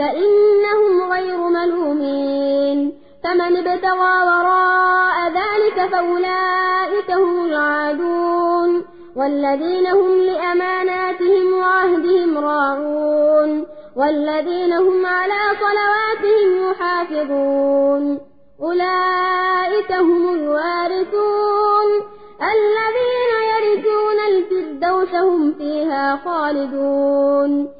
فإنهم غير ملومين فمن ابتغى وراء ذلك فأولئك هم العادون والذين هم لأماناتهم وعهدهم راعون والذين هم على صلواتهم يحافظون أولئك هم الوارثون الذين يرثون الفردوس هم فيها خالدون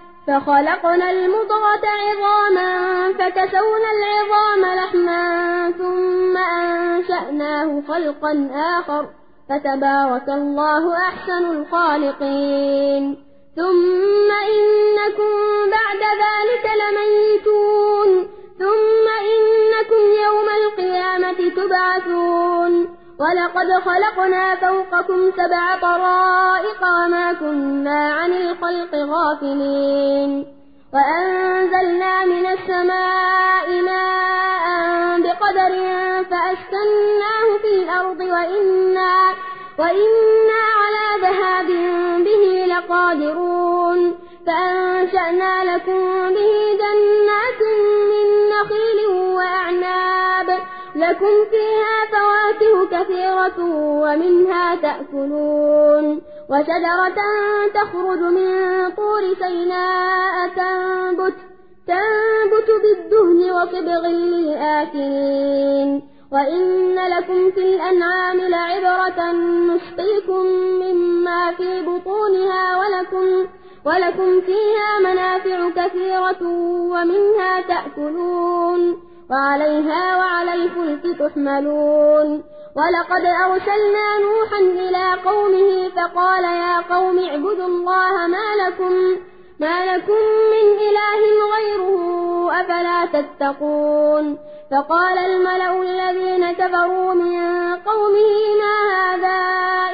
فخلقنا المضغة عظاما فكسونا العظام لحما ثم أنشأناه خلقا آخر فتبارك الله أحسن الخالقين. ثم ولقد خلقنا فوقكم سبع طرائق وما كنا عن الخلق غافلين. وأنزلنا من السماء ماء بقدر فأسكناه في الأرض وإنا, وإنا على ذهاب به لقادرون. فأنشأنا لكم به جنات من نخيل وأعناب. لكم فيها فواكه كثيرة ومنها تأكلون. وشجرة تخرج من طور سيناء تنبت, تنبت بالدهن وصبغ للآكلين. وإن لكم في الأنعام لعبرة نسقيكم مما في بطونها ولكم ولكم فيها منافع كثيرة ومنها تأكلون. وعليها وعلى الفلك تحملون. ولقد أرسلنا نوحا إلى قومه فقال يا قوم اعبدوا الله ما لكم, ما لكم من إله غيره أفلا تتقون. فقال الملأ الذين كفروا من قومه ما هذا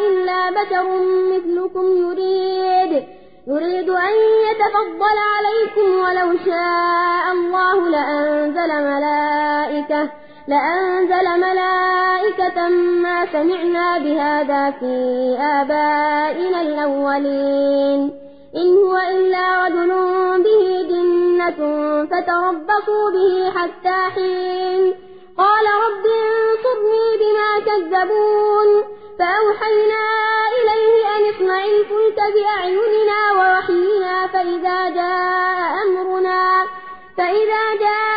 إلا بشر مثلكم يريد يريد أن يتفضل عليكم ولو شاء الله لأنزل ملائكة. لأنزل ملائكة ما سمعنا بهذا في آبائنا الأولين. إن هو إلا رجل به جنة فتربصوا به حتى حين. قال رب انصرني بما كذبون. فأوحينا إليه أن اصنع الفلك بأعيننا ووحينا فإذا جاء أمرنا فإذا جاء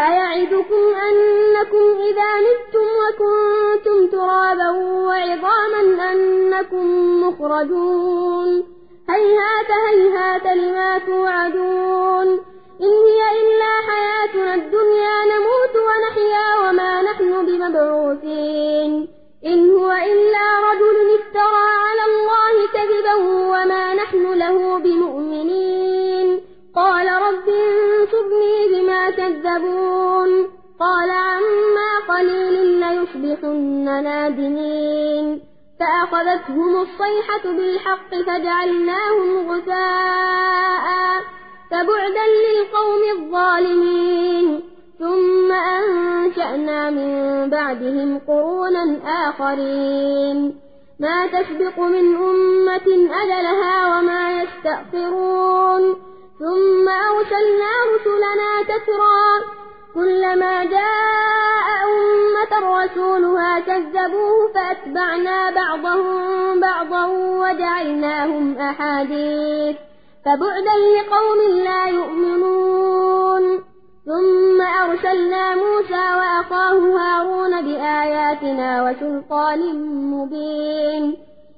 أيعدكم أنكم إذا متم وكنتم ترابا وعظاما أنكم مخرجون؟ هيهات هيهات لما توعدون؟ إن هي إلا حياتنا الدنيا نموت ونحيا وما نحن بمبعوثين. إن هو إلا رجل افترى على الله كذبا وما نحن له بمؤمنين. قال كذبون قال عما قليل ليصبحن نادمين. فأخذتهم الصيحة بالحق فجعلناهم غثاء فبعدا للقوم الظالمين. ثم أنشأنا من بعدهم قرونا آخرين. ما تسبق من أمة أجلها وما يستأخرون. ثم أرسلنا رسلنا تترى كلما جاء أمة رسولها كذبوه فأتبعنا بعضهم بعضا وجعلناهم أحاديث. فبعدا لقوم لا يؤمنون. ثم أرسلنا موسى وأخاه هارون بآياتنا وسلطان مبين.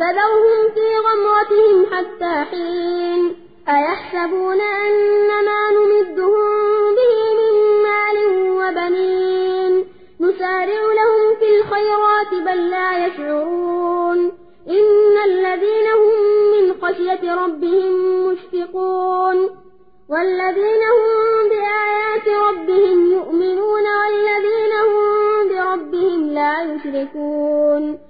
فذرهم في غمرتهم حتى حين أيحسبون أن ما نمدهم به من مال وبنين نسارع لهم في الخيرات بل لا يشعرون إن الذين هم من خشية ربهم مشفقون والذين هم بآيات ربهم يؤمنون والذين هم بربهم لا يشركون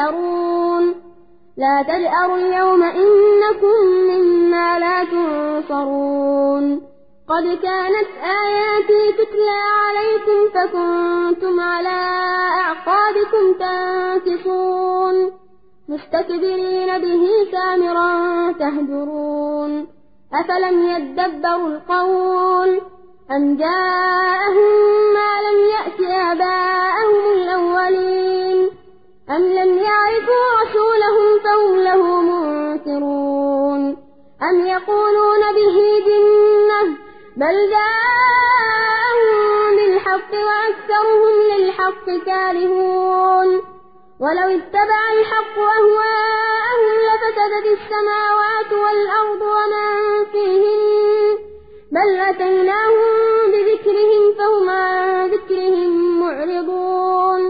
هم يجأرون لا تجأروا اليوم إنكم مما لا تنصرون. قد كانت آياتي تتلى عليكم فكنتم على أعقابكم تنكصون مستكبرين به سامرا تهجرون. أفلم يدبروا القول؟ أم جاءهم ما لم يأت آباءهم الأولين؟ أم لم يعرفوا رسولهم فهم له منكرون أم يقولون به جنة بل جاءهم بالحق وأكثرهم للحق كارهون ولو اتبع الحق أهواءهم لفسدت السماوات والأرض ومن فيهن بل أتيناهم بذكرهم فهم عن ذكرهم معرضون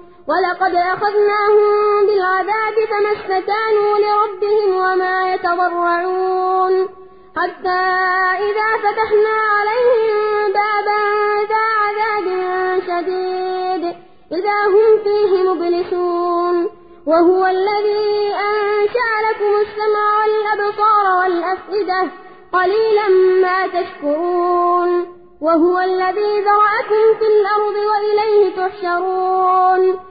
ولقد أخذناهم بالعذاب فما استكانوا لربهم وما يتضرعون حتى إذا فتحنا عليهم بابا ذا عذاب شديد إذا هم فيه مبلسون وهو الذي أنشأ لكم السمع والأبصار والأفئدة قليلا ما تشكرون وهو الذي ذرأكم في الأرض وإليه تحشرون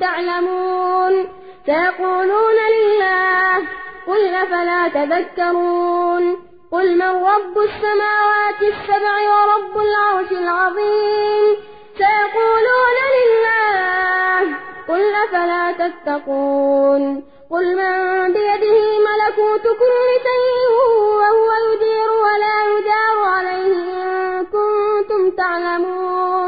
تعلمون. سيقولون لله قل أفلا تذكرون؟ قل من رب السماوات السبع ورب العرش العظيم؟ سيقولون لله قل أفلا تتقون؟ قل من بيده ملكوت كل شيء وهو يدير ولا يدار عليه إن كنتم تعلمون.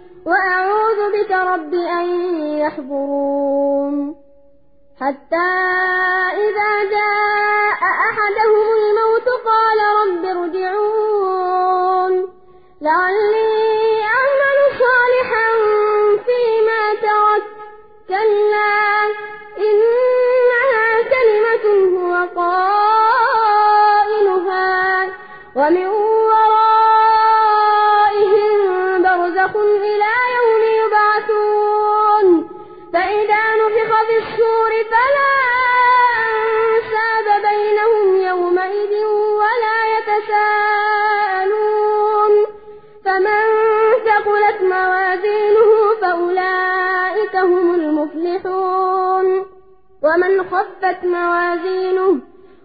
وأعوذ بك رب أن يحضرون حتى إذا جاء فلا أنساب بينهم يومئذ ولا يتساءلون. فمن ثقلت موازينه فأولئك هم المفلحون. ومن خفت موازينه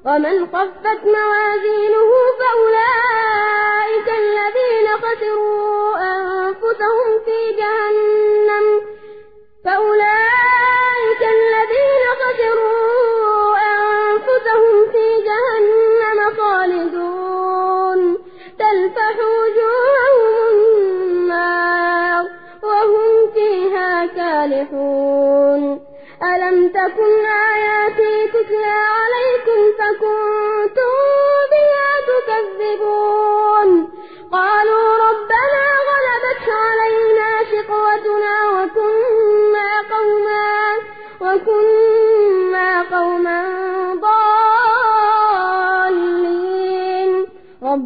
ومن خفت موازينه فأولئك الذين خسروا أنفسهم في جهنم. فأولئك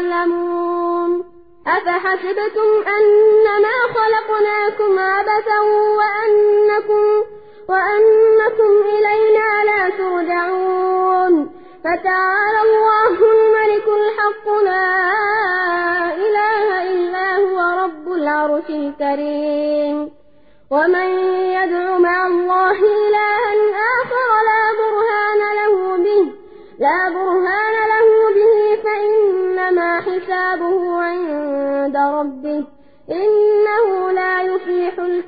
تعلمون. أفحسبتم أنما خلقناكم عبثا وأنكم, وأنكم إلينا لا ترجعون. فتعالى الله الملك الحق لا إله إلا هو رب العرش الكريم. ومن يدع مع الله